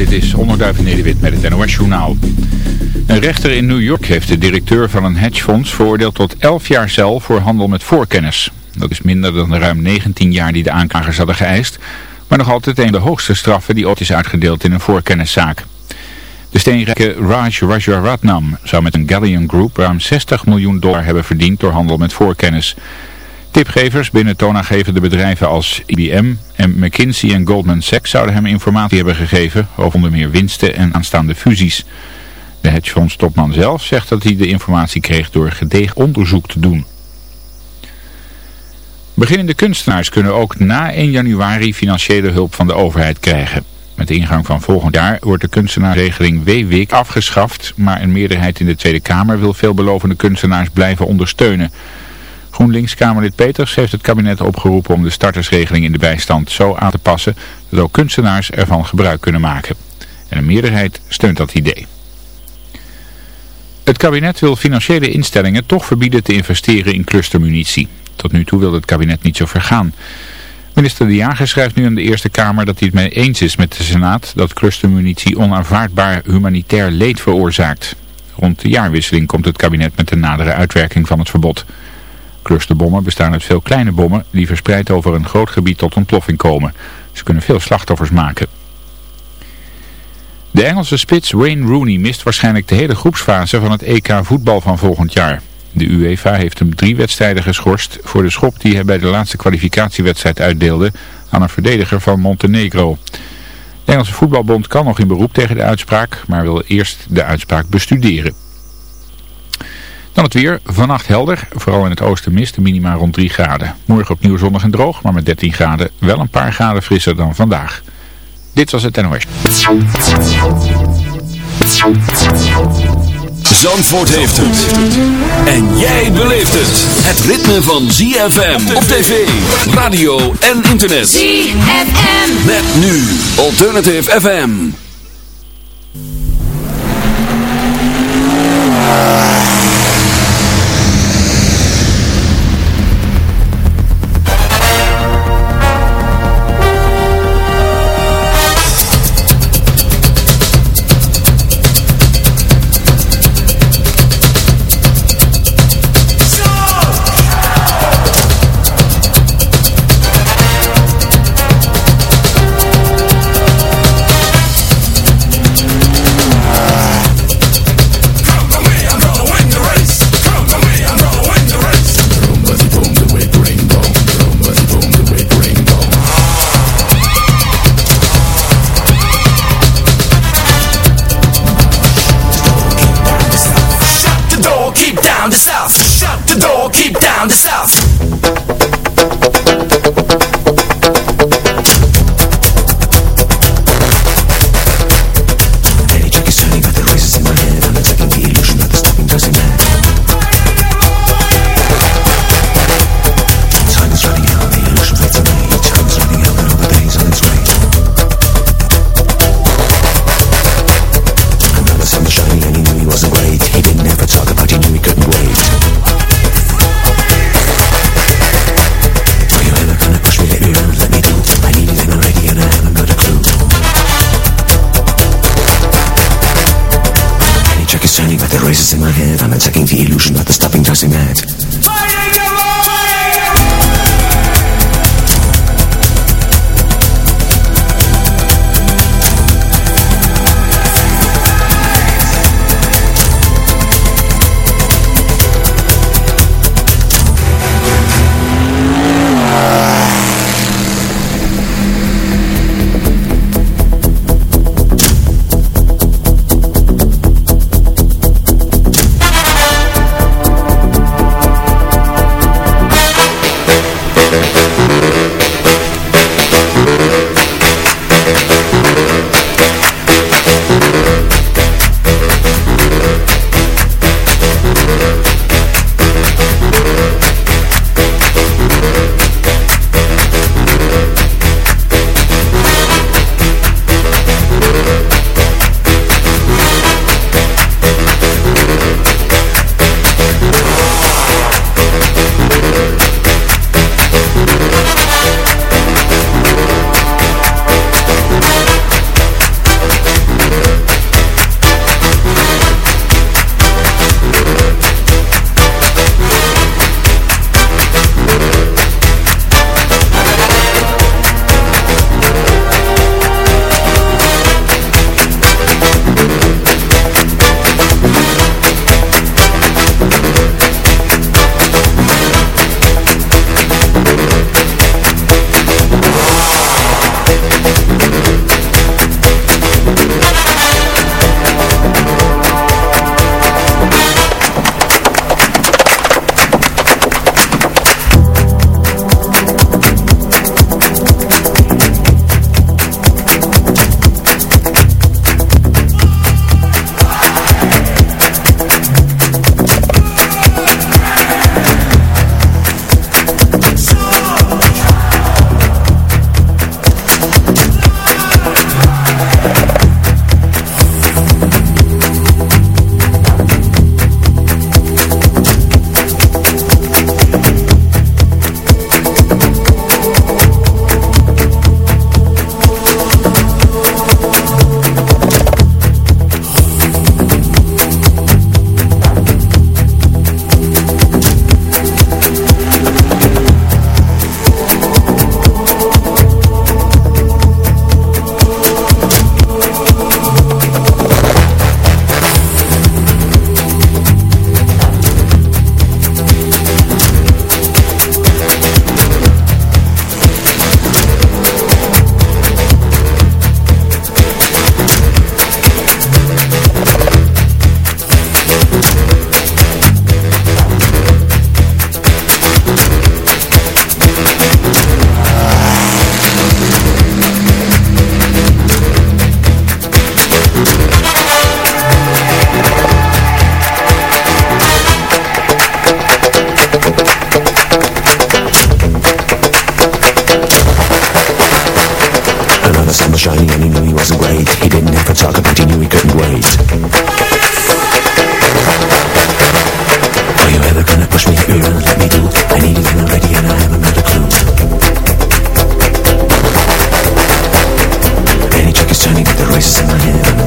Dit is Onderduif Nederwit met het NOS Journaal. Een rechter in New York heeft de directeur van een hedgefonds veroordeeld tot 11 jaar cel voor handel met voorkennis. Dat is minder dan de ruim 19 jaar die de aanklagers hadden geëist, maar nog altijd een van de hoogste straffen die ooit is uitgedeeld in een voorkenniszaak. De steenrijke Raj Rajaratnam zou met een Galleon Group ruim 60 miljoen dollar hebben verdiend door handel met voorkennis. Tipgevers binnen toonaangevende bedrijven als IBM en McKinsey en Goldman Sachs zouden hem informatie hebben gegeven over onder meer winsten en aanstaande fusies. De hedgefonds topman zelf zegt dat hij de informatie kreeg door gedegen onderzoek te doen. Beginnende kunstenaars kunnen ook na 1 januari financiële hulp van de overheid krijgen. Met ingang van volgend jaar wordt de kunstenaarsregeling WWIC afgeschaft, maar een meerderheid in de Tweede Kamer wil veelbelovende kunstenaars blijven ondersteunen. GroenLinks-Kamerlid Peters heeft het kabinet opgeroepen om de startersregeling in de bijstand zo aan te passen dat ook kunstenaars ervan gebruik kunnen maken. En een meerderheid steunt dat idee. Het kabinet wil financiële instellingen toch verbieden te investeren in clustermunitie. Tot nu toe wil het kabinet niet zo vergaan. Minister De Jager schrijft nu aan de Eerste Kamer dat hij het mee eens is met de Senaat dat clustermunitie onaanvaardbaar humanitair leed veroorzaakt. Rond de jaarwisseling komt het kabinet met de nadere uitwerking van het verbod. Clusterbommen bestaan uit veel kleine bommen die verspreid over een groot gebied tot ontploffing komen. Ze kunnen veel slachtoffers maken. De Engelse spits Wayne Rooney mist waarschijnlijk de hele groepsfase van het EK voetbal van volgend jaar. De UEFA heeft hem drie wedstrijden geschorst voor de schop die hij bij de laatste kwalificatiewedstrijd uitdeelde aan een verdediger van Montenegro. De Engelse voetbalbond kan nog in beroep tegen de uitspraak, maar wil eerst de uitspraak bestuderen. Dan het weer. Vannacht helder. Vooral in het oosten mist. De minima rond 3 graden. Morgen opnieuw zonnig en droog. Maar met 13 graden wel een paar graden frisser dan vandaag. Dit was het NOS. Zandvoort heeft het. En jij beleeft het. Het ritme van ZFM op tv, radio en internet. ZFM. Met nu Alternative FM. The race is in my head, I'm attacking the illusion that the stopping doesn't that. make the rest of my head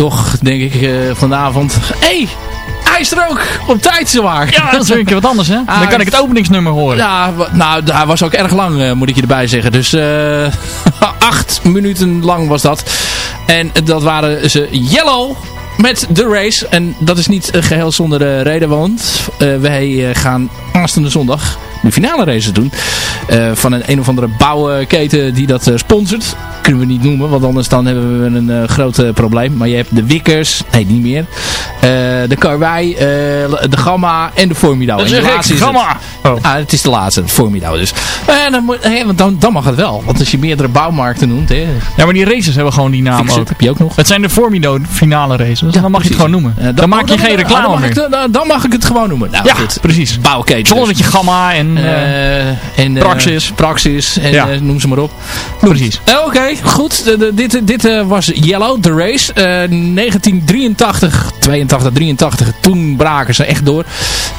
toch, denk ik, eh, vanavond. Hé, hey, hij is er ook op tijd zowaar. Ja, dat is weer een keer wat anders, hè? Dan Ah, kan ik het openingsnummer horen. Ja, nou, hij was ook erg lang, eh, moet ik je erbij zeggen. Dus eh, acht minuten lang was dat. En dat waren ze Yellow met de race. En dat is niet eh, geheel zonder reden, want wij gaan aanstaande zondag de finale races doen. Van een een of andere bouwketen die dat sponsort. We niet noemen, want anders dan hebben we een eh, groot eh, probleem. Maar je hebt de Wikkers, nee niet meer. Eh, de Karwei, eh, de Gamma en de Formidao. Dat laatste is het. Gamma. Oh. Ah, het is de laatste, Formidao dus. En dan, moet, hè, want dan, dan mag het wel. Want als je meerdere bouwmarkten noemt, hè, Ja, maar die races hebben gewoon die naam ook. heb je ook nog. Het zijn de Formido finale races. dan mag je het gewoon noemen. Eh, dan, maak je geen reclame dan mag meer. ik dan, dan mag ik het gewoon noemen. Nou, Ja, goed. precies. Bouwketen. Zonder dus. dat je gamma en... eh, Eh, en, eh, Praxis. Praxis en Ja. eh, noem ze maar op. precies. Eh, Oké, goed. De- de- dit dit eh, was Yellow, de race. Eh, 1983, 82, 83. Toen braken ze echt door.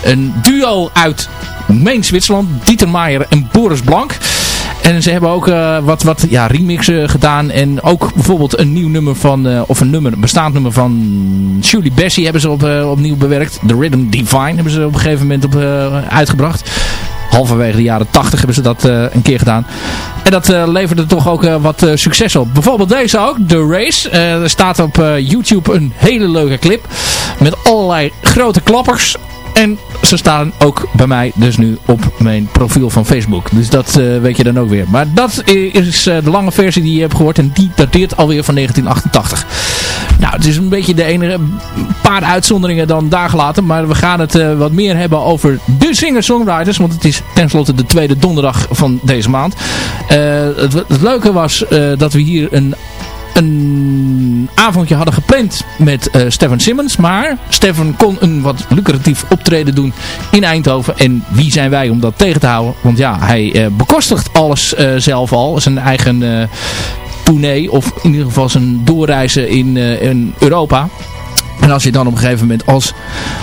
Een duo uit Main Zwitserland. Dieter Maier en Boris Blank. En ze hebben ook eh, wat, wat ja, remixen gedaan. En ook bijvoorbeeld een nieuw nummer van, eh, of een nummer, bestaand nummer van Julie Bessie hebben ze op, eh, opnieuw bewerkt. The Rhythm Divine hebben ze op een gegeven moment op, uitgebracht. Halverwege de jaren 80 hebben ze dat eh, een keer gedaan. En dat eh, leverde toch ook eh, wat succes op. Bijvoorbeeld deze ook, The Race. Er staat op YouTube een hele leuke clip. Met allerlei grote klappers. En ze staan ook bij mij dus nu op mijn profiel van Facebook. Dus dat eh, weet je dan ook weer. Maar dat is eh, de lange versie die je hebt gehoord. En die dateert alweer van 1988. Nou, het is een beetje de enige paar uitzonderingen dan daar gelaten. Maar we gaan het eh, wat meer hebben over de singer-songwriters. Want het is tenslotte de tweede donderdag van deze maand. Het, het leuke was dat we hier een een avondje hadden gepland met uh, Stefan Simmons. Maar Stefan kon een wat lucratief optreden doen in Eindhoven. En wie zijn wij om dat tegen te houden? Want ja, hij uh, bekostigt alles uh, zelf al. Zijn eigen tournee. Of in ieder geval zijn doorreizen in, in Europa. En als je dan op een gegeven moment als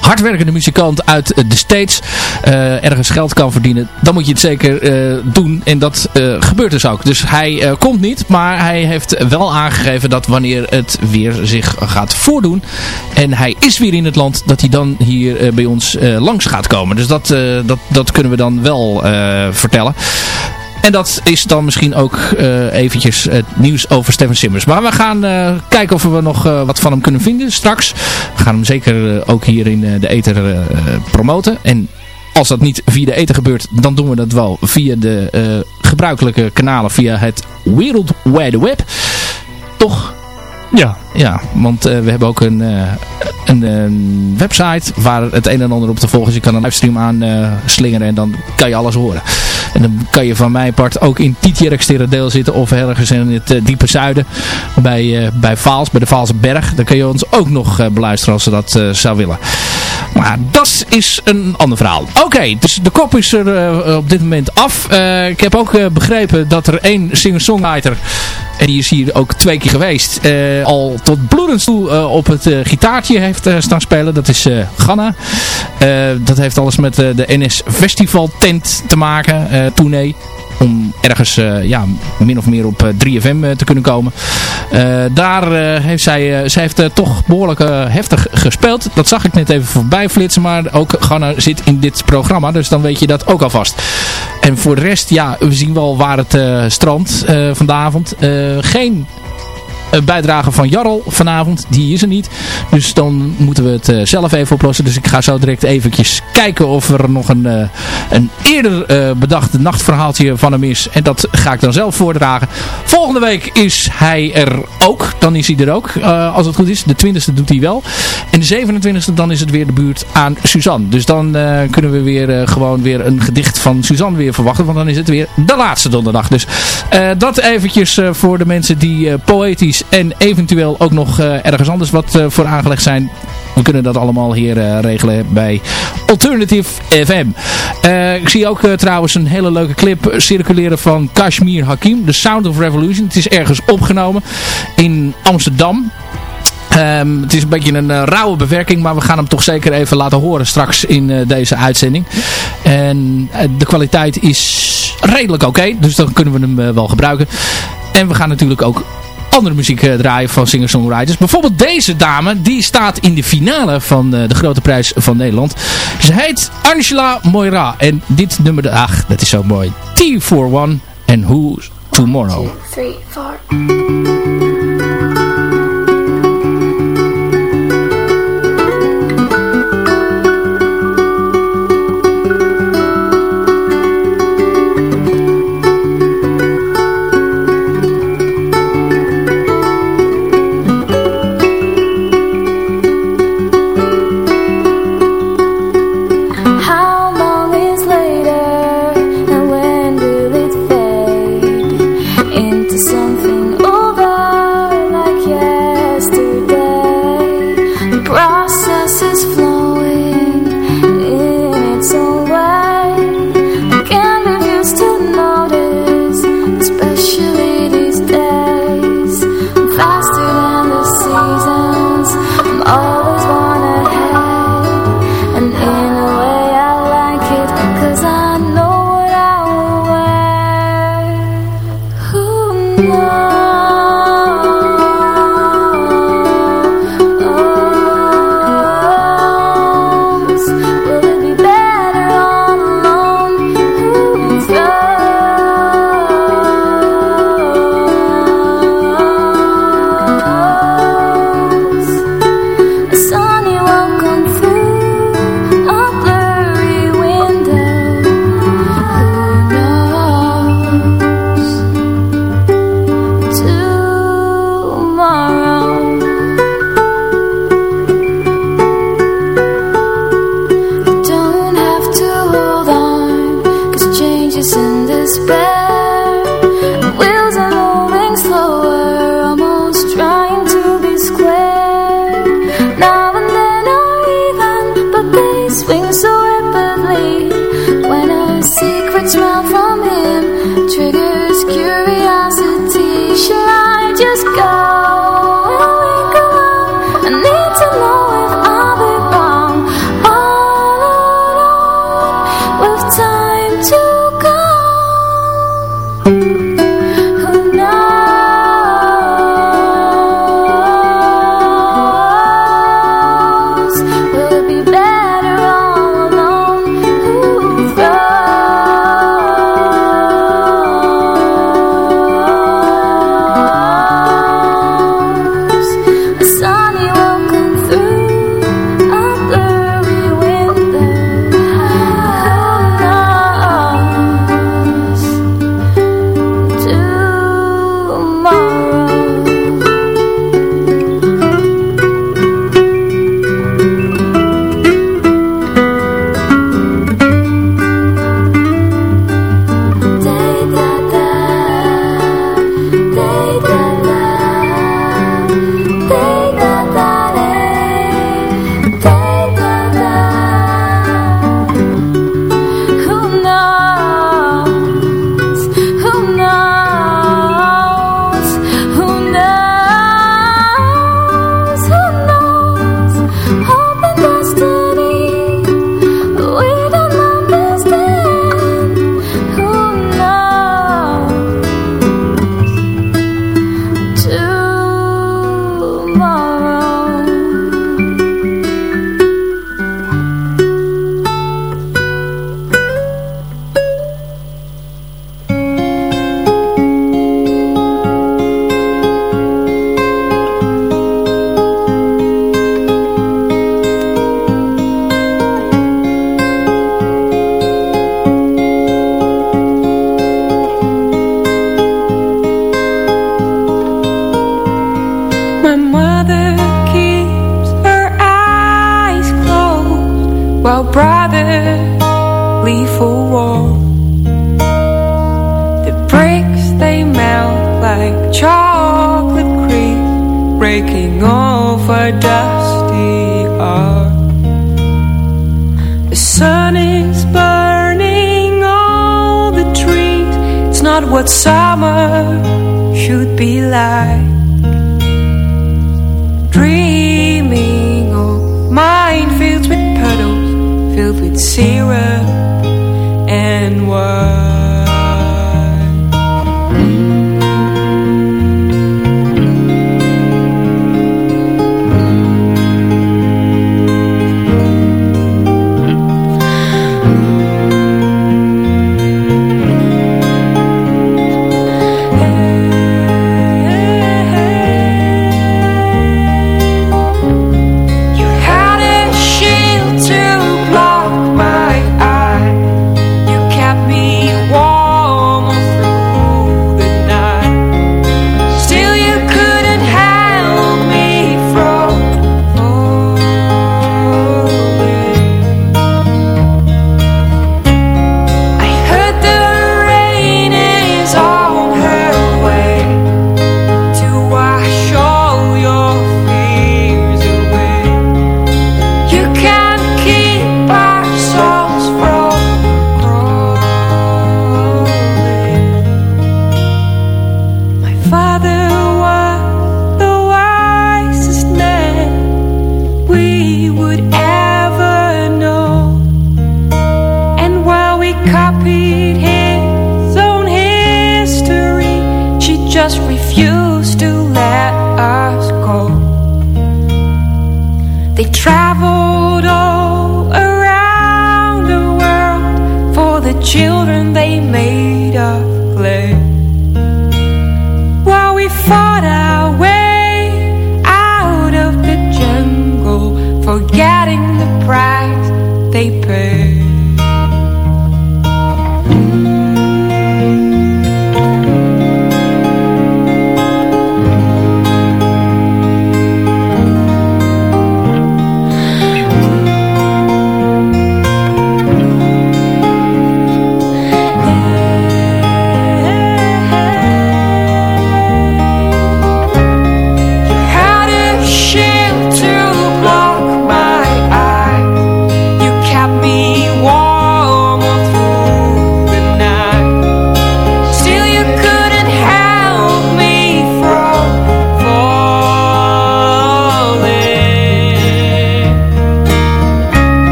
hardwerkende muzikant uit de States uh, ergens geld kan verdienen, dan moet je het zeker uh, doen. En dat uh, gebeurt dus ook. Dus hij komt niet, maar hij heeft wel aangegeven dat wanneer het weer zich gaat voordoen en hij is weer in het land, dat hij dan hier bij ons langs gaat komen. Dus dat, dat, dat kunnen we dan wel vertellen. En dat is dan misschien ook uh, eventjes het nieuws over Steven Simmers. Maar we gaan uh, kijken of we nog uh, wat van hem kunnen vinden straks. We gaan hem zeker ook hier in de ether promoten. En als dat niet via de ether gebeurt, dan doen we dat wel via de gebruikelijke kanalen. Via het World Wide Web. Toch? Ja, ja want uh, we hebben ook een, uh, een, een, website waar het een en ander op te volgen is. Je kan een livestream aan slingeren en dan kan je alles horen. En dan kan je van mijn part ook in deel zitten of ergens in het diepe zuiden bij, bij Vaals, bij de Vaalse Berg. Dan kun je ons ook nog beluisteren als ze dat zou willen. Maar dat is een ander verhaal. Oké, dus de kop is er op dit moment af. ik heb ook begrepen dat er één singer-songwriter en die is hier ook twee keer geweest. Al tot bloedens toe op het gitaartje heeft staan spelen. Dat is Ghana. dat heeft alles met de NS Festival tent te maken. tournee om ergens uh, ja, min of meer op 3FM uh, te kunnen komen. Daar heeft zij, zij heeft toch behoorlijk heftig gespeeld. Dat zag ik net even voorbij flitsen, maar ook Ghana zit in dit programma, dus dan weet je dat ook alvast. En voor de rest, ja, we zien wel waar het strandt vanavond. geen bijdrage van Jarl vanavond. Die is er niet. Dus dan moeten we het uh, zelf even oplossen. Dus ik ga zo direct eventjes kijken of er nog een, uh, een eerder bedacht nachtverhaaltje van hem is. En dat ga ik dan zelf voordragen. Volgende week is hij er ook. Dan is hij er ook. als het goed is. De 20e doet hij wel. En de 27e dan is het weer de buurt aan Suzanne. Dus dan kunnen we weer gewoon weer een gedicht van Suzanne weer verwachten. Want dan is het weer de laatste donderdag. Dus dat eventjes voor de mensen die poëtisch en eventueel ook nog uh, ergens anders wat uh, voor aangelegd zijn. We kunnen dat allemaal hier uh, regelen bij Alternative FM. ik zie ook trouwens een hele leuke clip circuleren van Kashmir Hakim. The Sound of Revolution. Het is ergens opgenomen in Amsterdam. Um, het is een beetje een rauwe bewerking, maar we gaan hem toch zeker even laten horen straks in deze uitzending. En de kwaliteit is redelijk oké, dus dan kunnen we hem wel gebruiken. En we gaan natuurlijk ook andere muziek uh, draaien van singer-songwriters. Bijvoorbeeld deze dame, die staat in de finale van uh, de Grote Prijs van Nederland. Ze heet Angela Moira. En dit nummer, ach, dat is zo mooi. T41 en Who's Tomorrow. One, two, three,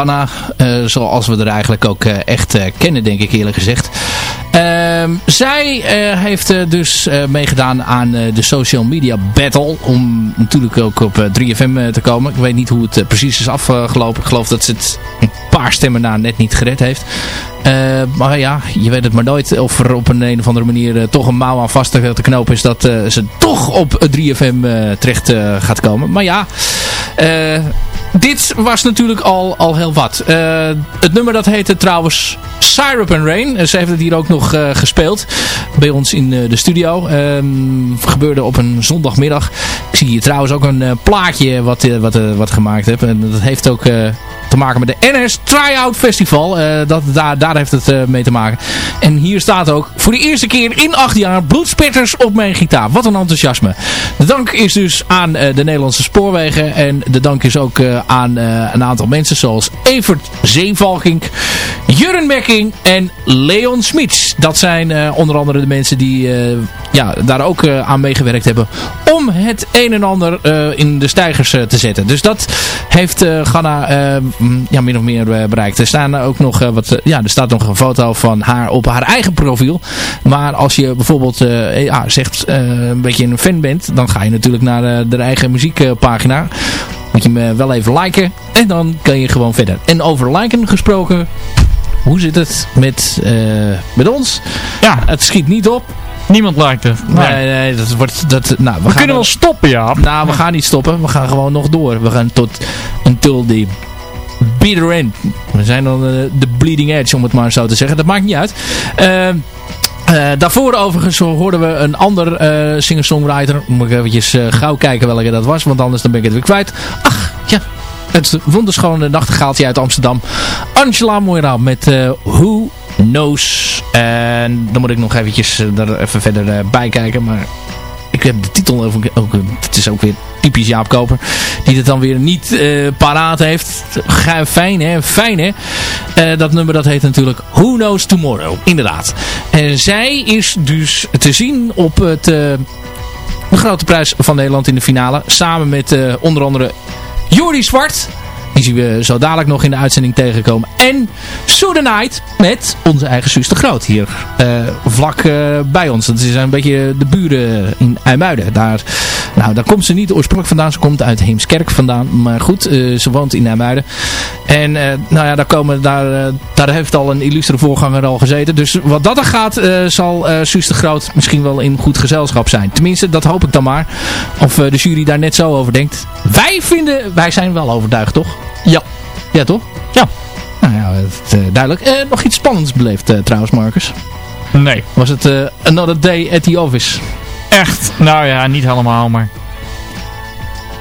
Ghana. eh, zoals we er eigenlijk ook eh, echt eh, kennen, denk ik eerlijk gezegd. Ehm, zij heeft dus meegedaan aan de social media battle. Om natuurlijk ook op eh, 3FM eh, te komen. Ik weet niet hoe het precies is afgelopen. Ik geloof dat ze het een paar stemmen na net niet gered heeft. Eh, maar ja, je weet het maar nooit of er op een, een of andere manier toch een mouw aan vast te knopen is dat ze toch op 3FM eh, terecht gaat komen. Maar ja, dit was natuurlijk al, al heel wat. Eh, het nummer dat heette trouwens Syrup and Rain. Eh, Ze heeft het hier ook nog eh, gespeeld bij ons in eh, de studio. Ehm, gebeurde op een zondagmiddag. Ik zie hier trouwens ook een plaatje wat, wat, wat gemaakt heb. En dat heeft ook... te maken met de NS Tryout Festival. Dat, daar, daar heeft het mee te maken. En hier staat ook voor de eerste keer in acht jaar bloedspetters op mijn gitaar. Wat een enthousiasme. De dank is dus aan de Nederlandse spoorwegen. En de dank is ook aan een aantal mensen zoals Evert Zeevalkink, Jurren En Leon Smits. Dat zijn eh, onder andere de mensen die eh, ja, daar ook eh, aan meegewerkt hebben. Om het een en ander in de stijgers te zetten. Dus dat heeft Ghana ja, min of meer bereikt. Er staan ook nog wat, ja, er staat nog een foto van haar op haar eigen profiel. Maar als je bijvoorbeeld zegt een beetje een fan bent, dan ga je natuurlijk naar de eigen muziekpagina. Moet je eh, wel even liken en dan kan je gewoon verder. En over liken gesproken, hoe zit het met, eh, met ons? Ja, Het schiet niet op. niemand lijkt het. Nee. Nee, nee, dat wordt... Dat, nou, we, We gaan kunnen wel stoppen, ja. nou, we gaan niet stoppen. We gaan gewoon nog door. We gaan tot until the bitter end. We zijn dan eh, de bleeding edge, om het maar zo te zeggen. Dat maakt niet uit. Ehm, eh, daarvoor overigens hoorden we een ander eh singer-songwriter. Moet ik eventjes eh, gauw kijken welke dat was. Want anders dan ben ik het weer kwijt. Ach, ja. Het wonderschone nachtegaaltje uit Amsterdam. Angela Moira met eh, Who Knows. En dan moet ik nog eventjes eh, daar even verder eh, bij kijken. Maar ik heb de titel ook, ook het is ook weer typisch Jaap Koper die het dan weer niet eh, paraat heeft fijn hè fijn hè Eh, dat nummer dat heet natuurlijk Who Knows Tomorrow inderdaad en zij is dus te zien op het eh, de grote prijs van Nederland in de finale samen met eh, onder andere Jordi Zwart die zien we zo dadelijk nog in de uitzending tegenkomen. En Soede Night met onze eigen Suus de Groot hier eh, vlak eh, bij ons. Dat is een beetje de buren in IJmuiden. Daar, nou, daar komt ze niet oorspronkelijk vandaan. Ze komt uit Heemskerk vandaan. Maar goed, eh, ze woont in IJmuiden. En eh, nou ja, daar, komen, daar, eh, daar heeft al een illustre voorganger al gezeten. Dus wat dat er gaat, eh, zal eh Suus de Groot misschien wel in goed gezelschap zijn. Tenminste, dat hoop ik dan maar. Of eh, de jury daar net zo over denkt. Wij vinden, wij zijn wel overtuigd, toch? Ja. Ja, toch? Ja. Nou ja, het, eh, duidelijk. Eh, nog iets spannends beleefd eh, trouwens, Marcus. Nee. Was het eh, Another Day at the Office? Echt. Nou ja, niet helemaal, maar...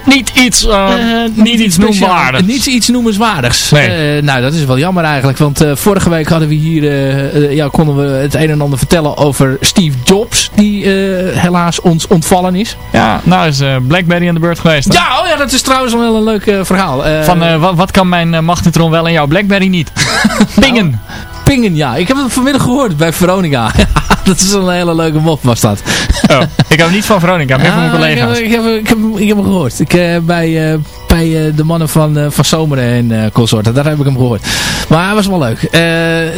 Niet iets, Eh, niet iets speciaal. noemwaardigs. Niet iets noemenswaardigs. Nee. Eh, nou, dat is wel jammer eigenlijk. Want vorige week hadden we hier, ja, konden we het een en ander vertellen over Steve Jobs. Die helaas ons ontvallen is. Ja, nou is Blackberry aan de beurt geweest. hè? Ja, oh ja, dat is trouwens wel een leuk verhaal. Van wat, wat kan mijn uh, magnetron wel en jouw Blackberry niet? Pingen. Pingen, ja. Ik heb het vanmiddag gehoord bij Veronica. dat is een hele leuke mop was dat. Oh, ik heb niet van Veronica, meer van mijn Ah, collega's. Ik heb, ik, heb, ik, heb, ik heb hem gehoord. Ik, eh, bij eh, bij eh, de mannen van, van Zomeren en consorten. Daar heb ik hem gehoord. Maar hij was wel leuk.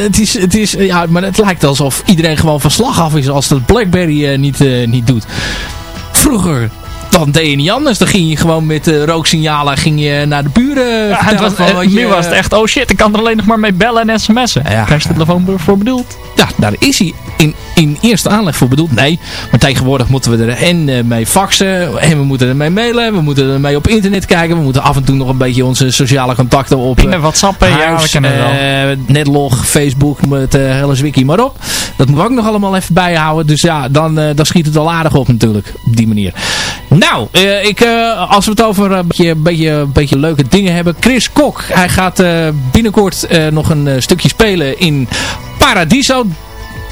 Het is, het is, ja, maar het lijkt alsof iedereen gewoon van slag af is als dat Blackberry niet, niet doet. Vroeger dan deed je niet anders. Dan ging je gewoon met uh, rooksignalen ging je naar de buren. Ja, was, van eh, wat je- nu was het echt, oh shit, ik kan er alleen nog maar mee bellen en sms'en. Ja. Daar is de telefoon voor bedoeld. Ja, daar is hij in, in eerste aanleg voor bedoeld. Nee, maar tegenwoordig moeten we er en eh, mee faxen. En we moeten ermee mailen. We moeten ermee op internet kijken. We moeten af en toe nog een beetje onze sociale contacten op... eh, Pingen, whatsappen, ja, we Huis, kennen het wel. eh, Netlog, Facebook, met uh, hele zwikkie maar op. Dat moeten we ook nog allemaal even bijhouden. Dus ja, dan, eh, dan schiet het al aardig op natuurlijk. Op die manier. Nou, eh, ik, eh, als we het over een beetje, beetje, beetje leuke dingen hebben. Chris Kok, hij gaat eh, binnenkort eh, nog een eh, stukje spelen in Paradiso.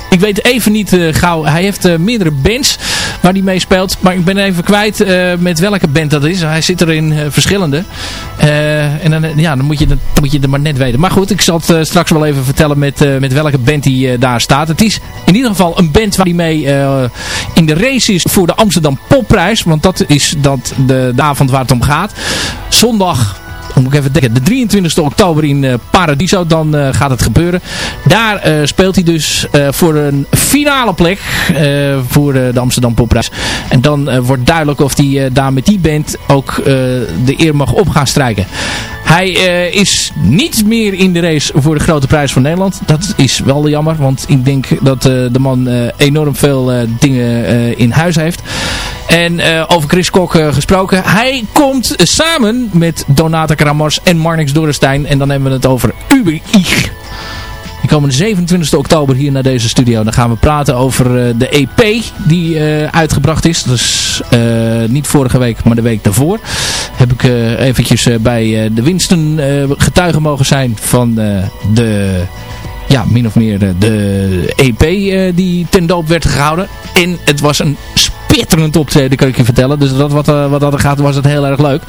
Ik weet even niet uh, gauw. Hij heeft uh, meerdere bands waar hij mee speelt. Maar ik ben even kwijt uh, met welke band dat is. Hij zit er in verschillende. en dan, ja, dan, moet je, dan moet je het maar net weten. Maar goed, ik zal het straks wel even vertellen met, met welke band hij daar staat. Het is in ieder geval een band waar hij mee in de race is voor de Amsterdam Popprijs. Want dat is dat de, de avond waar het om gaat. Zondag even de 23 oktober in uh, Paradiso. Dan uh, gaat het gebeuren. Daar uh, speelt hij dus voor een finale plek voor de Amsterdam Popprijs. En dan wordt duidelijk of hij daar met die band ook de eer mag op gaan strijken. Hij is niet meer in de race voor de grote prijs van Nederland. Dat is wel jammer, want ik denk dat de man enorm veel dingen in huis heeft. En over Chris Kok gesproken. Hij komt samen met Donata Kramars en Marnix Dorrestein. En dan hebben we het over Uber Ich. Die komen de 27 oktober hier naar deze studio. Dan gaan we praten over de EP die uh, uitgebracht is. Dus uh, niet vorige week, maar de week daarvoor. Heb ik uh, eventjes bij de Winston getuige mogen zijn van de... Ja, min of meer de EP die ten doop werd gehouden. En het was een spitterend optreden, kan ik je vertellen. Dus dat, wat, uh, wat dat gaat, was het heel erg leuk.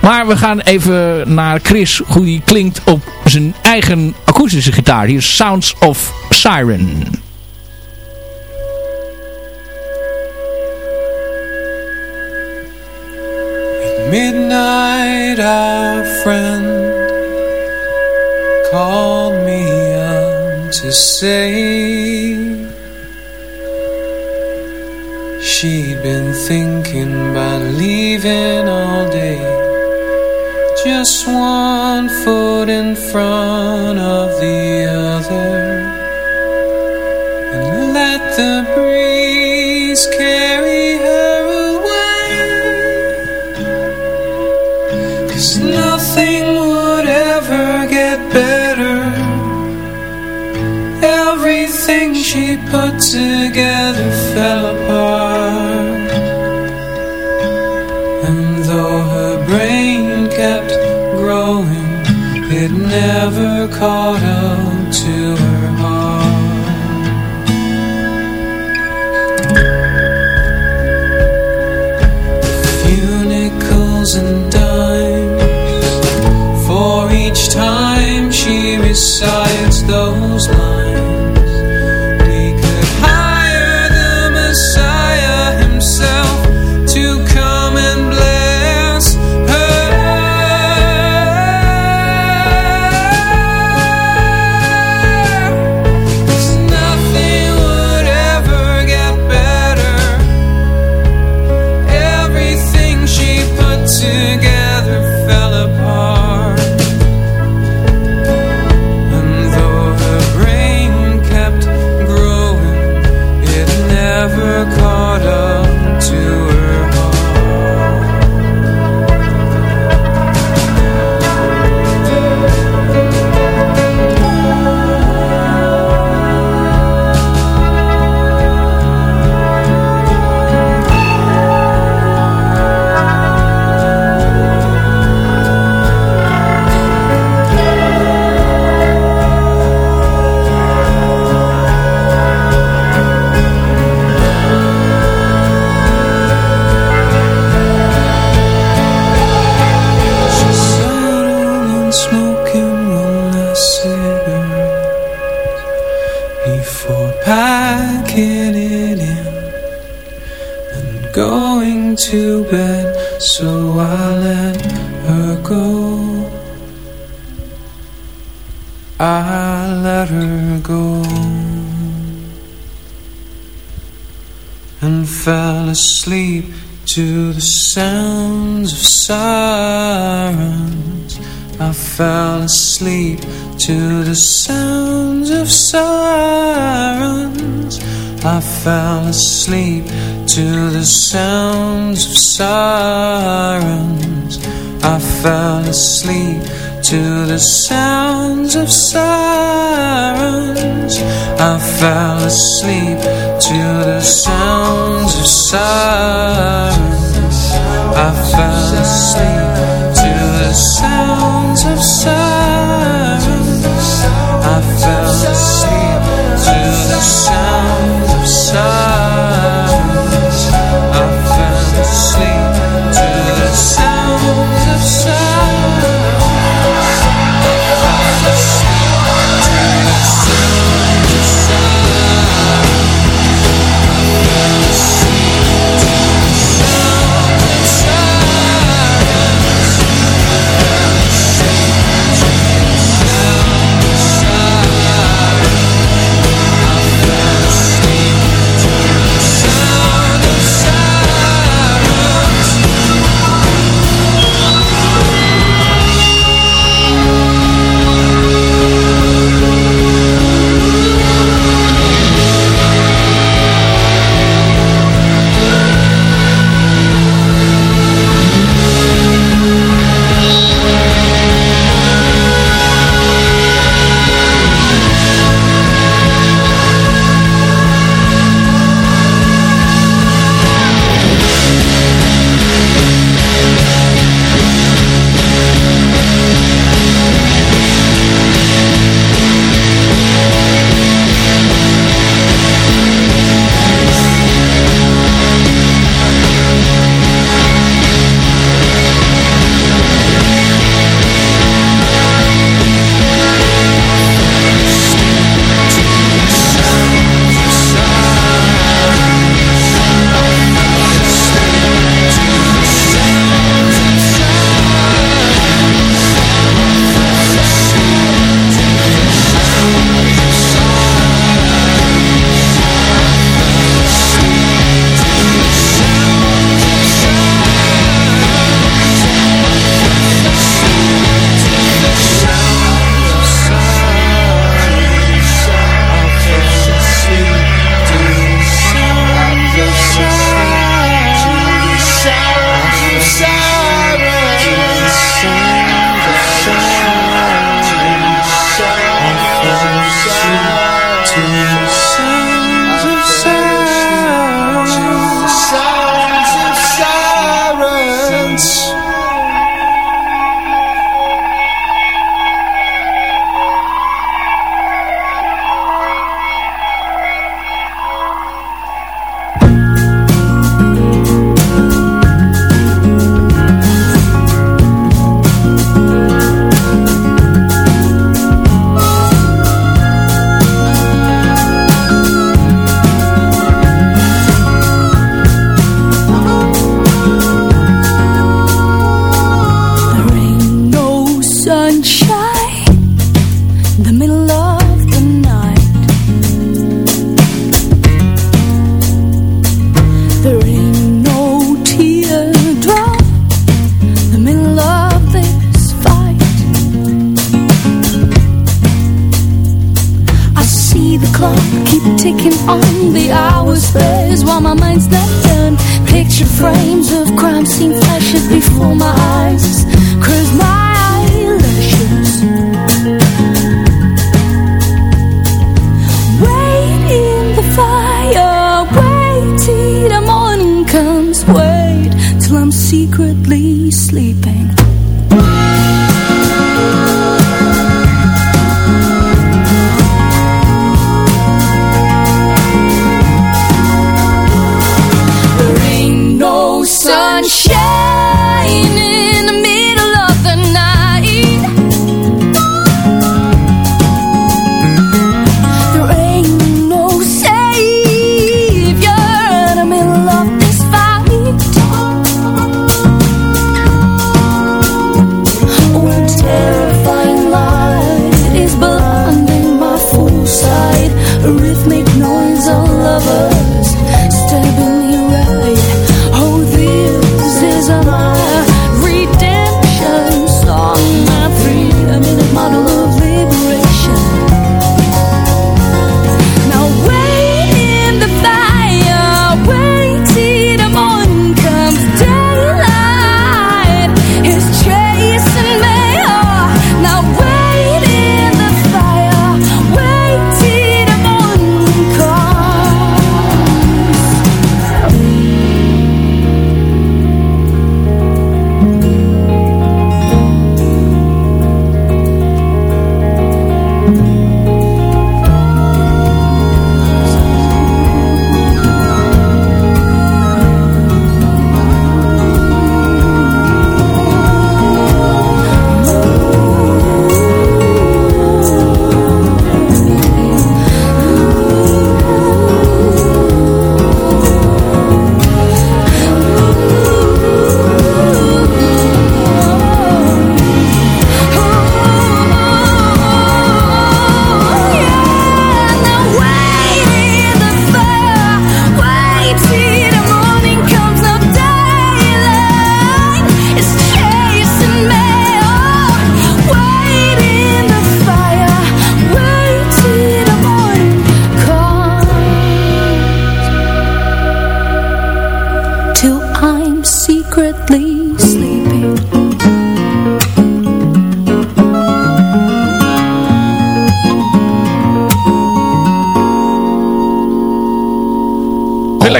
Maar we gaan even naar Chris, hoe die klinkt op zijn eigen akoestische gitaar. Hier Sounds of Siren. Midnight our friend called me up to say She'd been thinking about leaving all day? Just one foot in front of the other. And let the breeze carry her away. Cause nothing would ever get better. Everything she put together fell apart caught up fell asleep sunshine in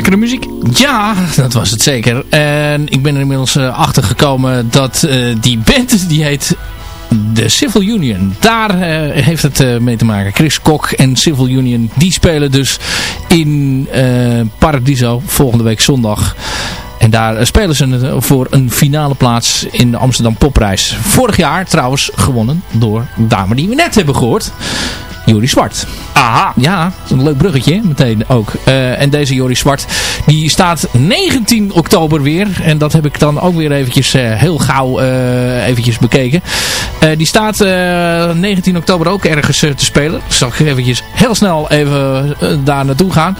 lekkere. Ja, dat was het zeker. En ik ben er inmiddels eh, achter gekomen dat eh, die band, die heet de Civil Union. Daar eh, heeft het mee te maken. Chris Kok en Civil Union, die spelen dus in Paradiso volgende week zondag. En daar spelen ze voor een finale plaats in de Amsterdam Popprijs. Vorig jaar trouwens gewonnen door de dame die we net hebben gehoord. Jori Zwart. Aha. Ja, een leuk bruggetje meteen ook. Eh, en deze Joris Zwart, die staat 19 oktober weer. En dat heb ik dan ook weer eventjes eh, heel gauw eh, eventjes bekeken. Die staat eh, 19 oktober ook ergens te spelen. Zal ik eventjes heel snel even daar naartoe gaan.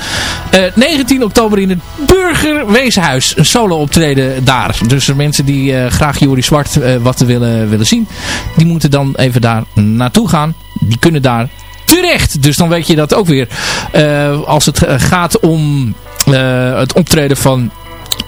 Eh, 19 oktober in het Burgerweeshuis. Een solo optreden daar. Dus mensen die graag Joris Zwart wat willen, willen zien. Die moeten dan even daar naartoe gaan. Die kunnen daar terecht. Dus dan weet je dat ook weer. eh, als het eh, gaat om eh, het optreden van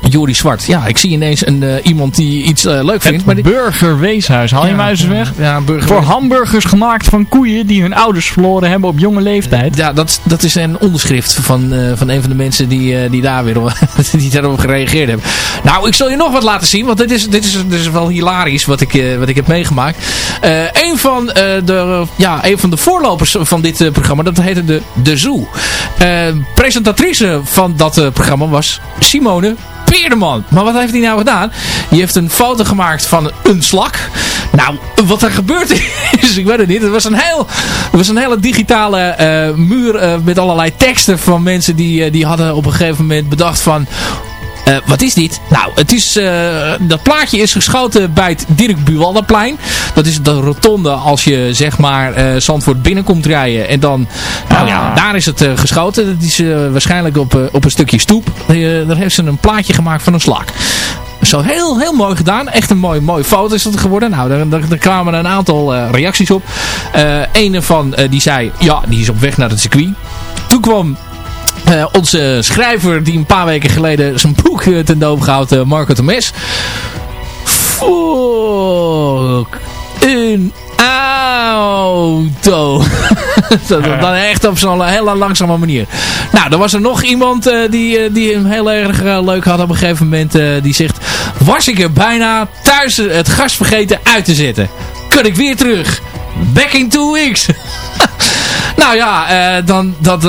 Jori Zwart. Ja, ik zie ineens een, eh, iemand die iets eh, leuk vindt. Maar Het die, burgerweeshuis. Haal je Ja, muizen weg? Ja, burger. Voor hamburgers gemaakt van koeien die hun ouders verloren hebben op jonge leeftijd. Ja, dat, dat is een onderschrift van, eh, van een van de mensen die, die daar weer die daarop gereageerd hebben. Nou, ik zal je nog wat laten zien, want dit is, dit is, dit is wel hilarisch wat ik, wat ik heb meegemaakt. Een, van, de, ja, een van de voorlopers van dit programma, dat heette de, de Zoo. Presentatrice van dat programma was Simone Maar wat heeft hij nou gedaan? Die heeft een foto gemaakt van een slak. Nou, wat er gebeurd is, ik weet het niet. Het was een, heel, het was een hele digitale eh, muur eh, met allerlei teksten van mensen die, eh, die hadden op een gegeven moment bedacht van... eh, wat is dit? Nou, het is, eh, dat plaatje is geschoten bij het Dirk Buwalderplein. Dat is de rotonde als je zeg maar eh Zandvoort binnenkomt rijden. En dan, nou ja, daar is het geschoten. Dat is waarschijnlijk op, op een stukje stoep. Daar heeft ze een plaatje gemaakt van een slak. Zo heel, heel mooi gedaan. Echt een mooi, mooie foto is dat geworden. Nou, daar, daar, daar kwamen een aantal reacties op. Een ervan eh, die zei, ja, die is op weg naar het circuit. Toen kwam Eh, onze schrijver die een paar weken geleden zijn boek uh, ten doop gehad, uh, Marco Tomes. Fuck. Een auto. dan echt op zo'n hele langzame manier. Nou, dan was er nog iemand die, die hem heel erg uh, leuk had op een gegeven moment. die zegt, was ik er bijna thuis het gas vergeten uit te zetten. Kun ik weer terug. Back in two weeks. Nou ja, uh, dan, dat,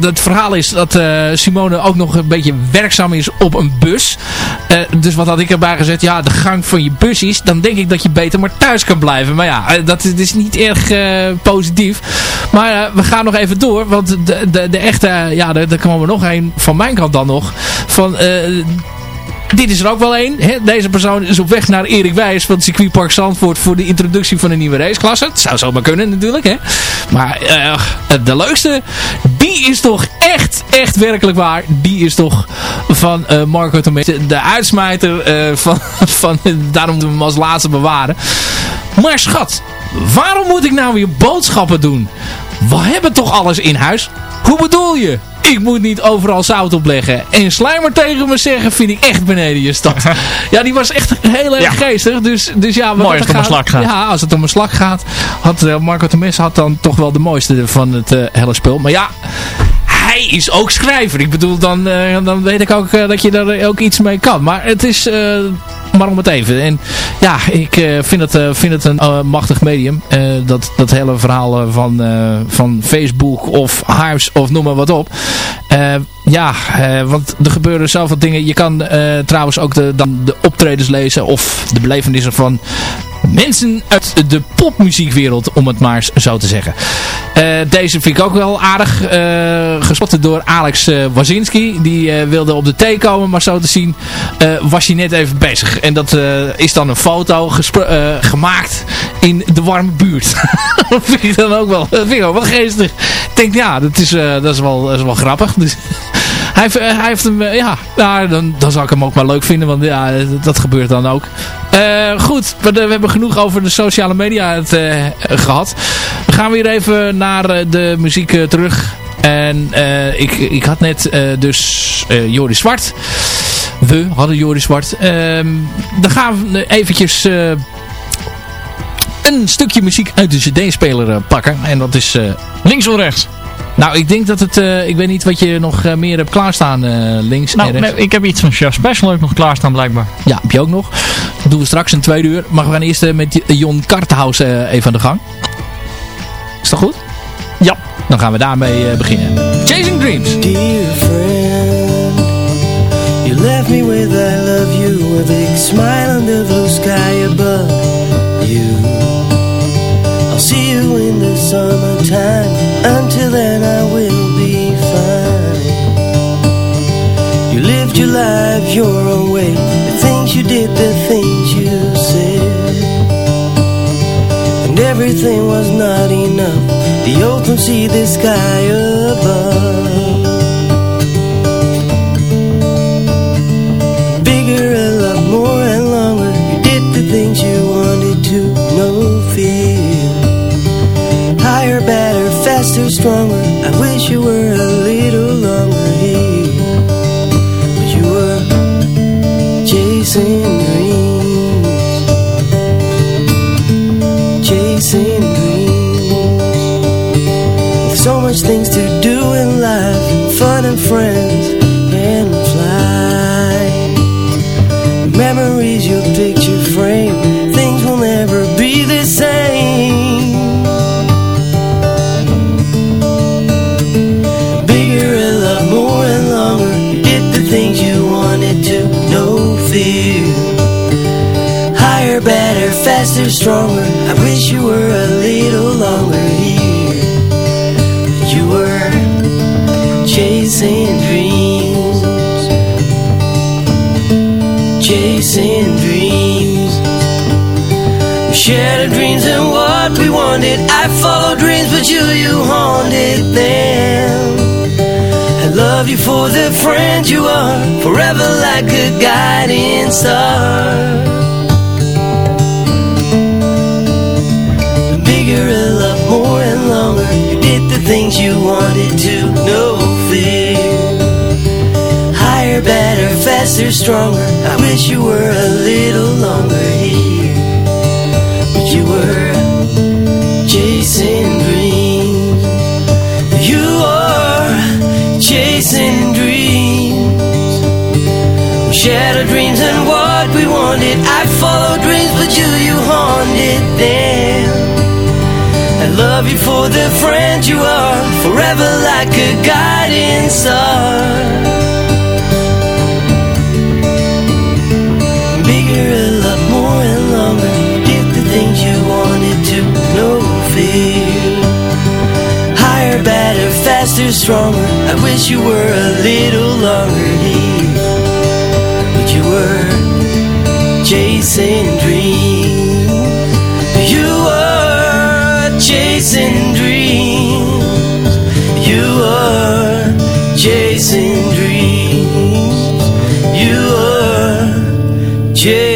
het verhaal is dat uh, Simone ook nog een beetje werkzaam is op een bus. Uh, dus wat had ik erbij gezet? Ja, de gang van je bus is, dan denk ik dat je beter maar thuis kan blijven. Maar ja, dat is niet erg positief. Maar we gaan nog even door, want de, de, de echte, ja, daar komen we nog een van mijn kant dan nog. Van dit is er ook wel één. Deze persoon is op weg naar Erik Wijs van het circuitpark Zandvoort voor de introductie van een nieuwe raceklasse. Het zou zomaar kunnen natuurlijk. Hè? Maar uh, de leukste, die is toch echt, echt werkelijk waar. Die is toch van uh, Marco Tomé. De uitsmijter uh, van, van, daarom moeten we hem als laatste bewaren. Maar schat, waarom moet ik nou weer boodschappen doen? We hebben toch alles in huis? Hoe bedoel je? Ik moet niet overal zout opleggen. En slijmer tegen me zeggen vind ik echt beneden je stad. ja, die was echt heel erg ja. geestig. Dus, dus ja, Mooi als het om een slak gaat. Ja, als het om een slak gaat. Had uh, Marco Temes had dan toch wel de mooiste van het uh, hele spul. Maar ja, hij is ook schrijver. Ik bedoel, dan, uh, dan weet ik ook dat je daar ook iets mee kan. Maar het is maar om het even. En ja, ik uh, vind, het, uh, vind het een uh, machtig medium. dat, dat hele verhaal van, van Facebook of huis of noem maar wat op. ja, want er gebeuren zoveel dingen. Je kan trouwens ook de, dan de optredens lezen of de belevenissen van mensen uit de popmuziekwereld, om het maar zo te zeggen. Uh, deze vind ik ook wel aardig. Uh, gespotten door Alex uh, Wazinski. Die wilde op de thee komen, maar zo te zien was hij net even bezig. En dat is dan een foto gemaakt in de warme buurt. dat vind ik dan ook wel, vind ik ook wel geestig. Ik denk, ja, dat is, dat is, wel, dat is wel grappig. Dus hij, hij, heeft hem, ja, nou, dan, dan zou ik hem ook maar leuk vinden, want ja, dat gebeurt dan ook. Goed, we, we, hebben genoeg over de sociale media het, gehad. We gaan weer even naar de muziek terug. En ik, ik had net dus Joris Zwart. We hadden Joris Zwart. Ehm, dan gaan we eventjes een stukje muziek uit de cd-speler pakken. En dat is links of rechts. Nou, ik denk dat het... Uh, ik weet niet wat je nog uh, meer hebt klaarstaan uh, links nou, en rechts. Nee, ik heb iets van Chef Special ook nog klaarstaan blijkbaar. Ja, heb je ook nog. Dat doen we straks in tweede uur. Maar we gaan eerst met Jon Karthaus even aan de gang. Is dat goed? Ja. Dan gaan we daarmee beginnen. Chasing Dreams. Dear friend, you left me with I love you. A big smile under the sky above you. I'll see you in the summertime. Life your own way The things you did, the things you said. And everything was not enough. The open sea, the sky above. Bigger, a lot more and longer. You did the things you wanted to, no fear. Higher, better, faster, stronger. I wish you were a stronger. I wish you were a little longer here. You were chasing dreams. Chasing dreams. We shared our dreams and what we wanted. I followed dreams but you, you haunted them. I love you for the friend you are Forever like a guiding star things you wanted to know fear. Higher, better, faster, stronger. I wish you were a little longer here. But you were chasing dreams. You are chasing dreams. Our dreams and what we wanted. I followed dreams but you, you haunted them. I love you for the friend and you are forever like a guiding star. Bigger, a lot more and longer. You did the things you wanted to, no fear. Higher, better, faster, stronger. I wish you were a little longer here. But you were chasing dreams. chasing dreams. You are. chasing.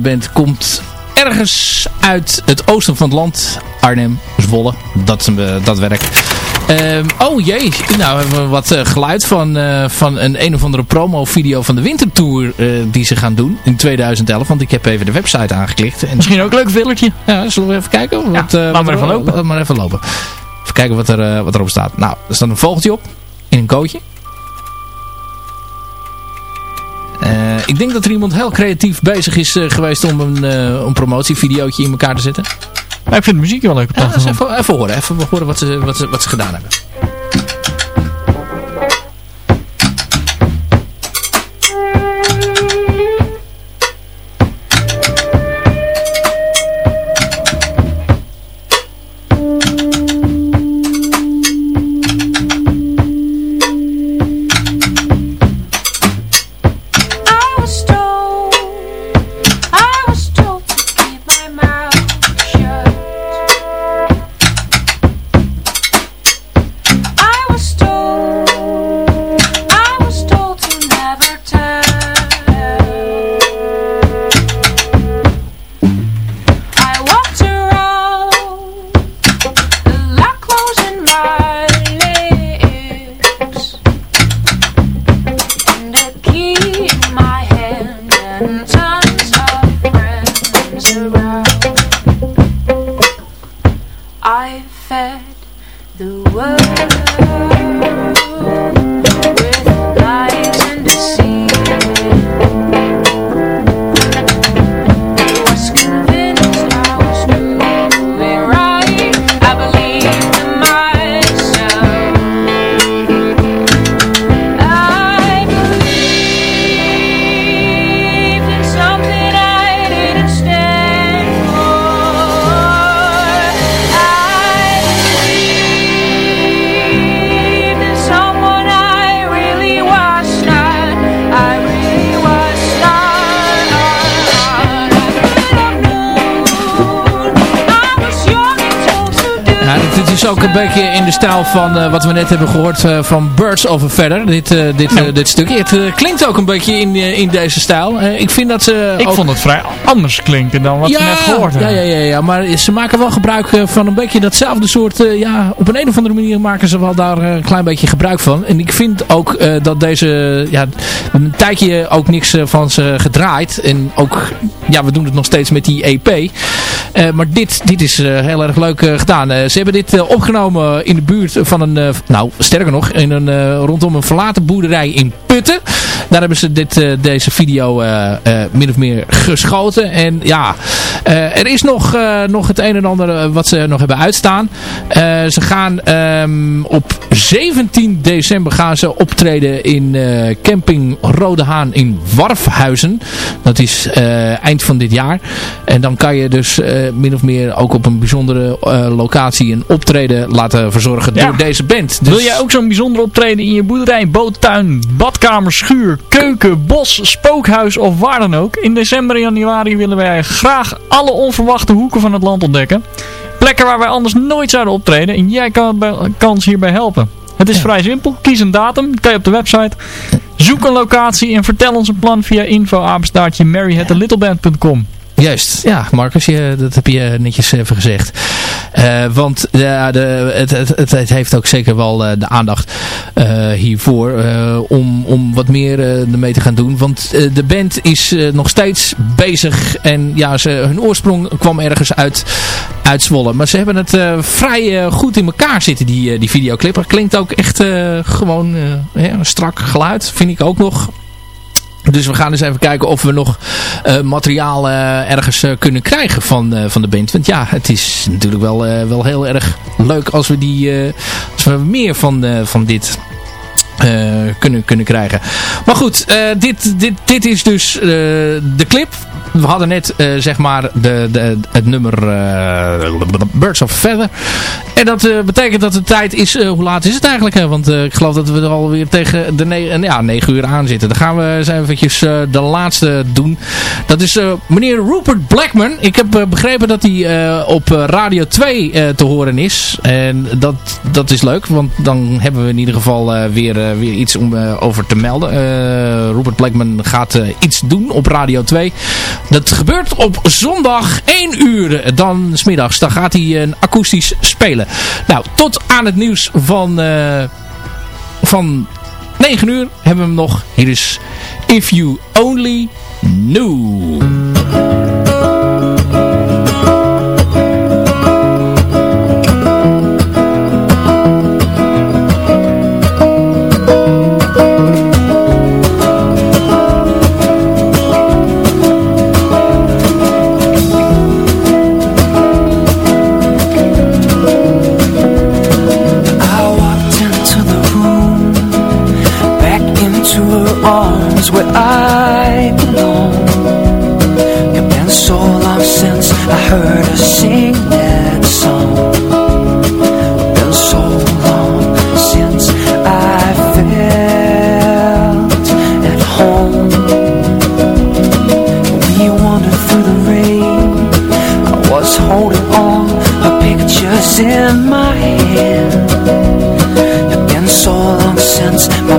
Bent komt ergens uit het oosten van het land. Arnhem, Zwolle, dat, eh, dat werk. Ehm, oh jee, nou hebben we wat eh, geluid van, eh, van een een of andere promo-video van de Wintertour die ze gaan doen in 2011. Want ik heb even de website aangeklikt. En... Misschien ook een leuk villertje. Ja, zullen we even kijken? Wat, maar even lopen. Maar even lopen. Even kijken wat, er, wat erop staat. Nou, er staat een vogeltje op in een kootje. Ik denk dat er iemand heel creatief bezig is eh, geweest om een, eh, een promotievideootje in elkaar te zetten. Ja, ik vind de muziek wel leuk op de Ja, achtergrond. even, even horen. Even horen wat ze, wat, ze, wat ze gedaan hebben. Van eh, wat we net hebben gehoord eh, van Birds of a Feather. Dit, eh, dit, eh, dit stukje. Het klinkt ook een beetje in, in deze stijl. Ik vind dat ze Ik ook- vond het vrij anders klinken dan wat ja, we net gehoord ja, hebben. ja, ja, ja, maar ze maken wel gebruik van een beetje datzelfde soort... ja, op een, een of andere manier maken ze wel daar een klein beetje gebruik van. En ik vind ook dat deze... Ja, een tijdje ook niks van ze gedraaid. En ook... Ja, we doen het nog steeds met die EP. Maar dit, dit is heel erg leuk gedaan. Ze hebben dit opgenomen in de buurt van een... eh, nou, sterker nog, in een, eh, rondom een verlaten boerderij in Putten. Daar hebben ze dit, eh, deze video eh, eh, min of meer geschoten. En ja, er is nog, nog het een en ander wat ze nog hebben uitstaan. Ze gaan ehm, op 17 december gaan ze optreden in camping Rode Haan in Warfhuizen. Dat is eind van dit jaar. En dan kan je dus min of meer ook op een bijzondere locatie een optreden laten verzorgen Ja. door deze band. Dus Wil jij ook zo'n bijzonder optreden in je boerderij, boottuin, badkamer, schuur, keuken, bos, spookhuis of waar dan ook? In december en januari willen wij graag alle onverwachte hoeken van het land ontdekken. Plekken waar wij anders nooit zouden optreden en jij kan, ons hierbij helpen. Het is vrij simpel. Kies een datum, dat kan je op de website. Zoek een locatie en vertel ons een plan via info. Juist, ja Marcus, je, dat heb je netjes even gezegd. Eh, want ja, de, het, het, het, heeft ook zeker wel eh, de aandacht eh, hiervoor om, om wat meer ermee te gaan doen. Want de band is nog steeds bezig en ja, ze, hun oorsprong kwam ergens uit, uit Zwolle. Maar ze hebben het vrij goed in elkaar zitten, die, die videoclip. Klinkt ook echt gewoon een strak geluid, vind ik ook nog. Dus we gaan eens even kijken of we nog eh, materiaal eh, ergens eh, kunnen krijgen van, van de band. Want ja, het is natuurlijk wel, wel heel erg leuk als we, die, als we meer van, van dit kunnen, kunnen krijgen. Maar goed, dit, dit, dit is dus de clip. We hadden net eh, zeg maar de, de, het nummer eh, Birds of Feather. En dat eh, betekent dat de tijd is... hoe laat is het eigenlijk? Hè? Want ik geloof dat we er alweer tegen de ne ja, 9 uur aan zitten. Dan gaan we eens eventjes de laatste doen. Dat is meneer Rupert Blackman. Ik heb begrepen dat hij op Radio 2 eh, te horen is. En dat, dat is leuk. Want dan hebben we in ieder geval weer, weer iets om over te melden. Rupert Blackman gaat iets doen op Radio 2. Dat gebeurt op zondag 1 uur. Dan smiddags. Dan gaat hij een akoestisch spelen. Nou, tot aan het nieuws van, eh, van 9 uur hebben we hem nog. Hier is If You Only Knew. Where I belong. It's been so long since I heard her sing that song. It's been so long since I felt at home. We wandered through the rain. I was holding all her pictures in my hand. It's been so long since my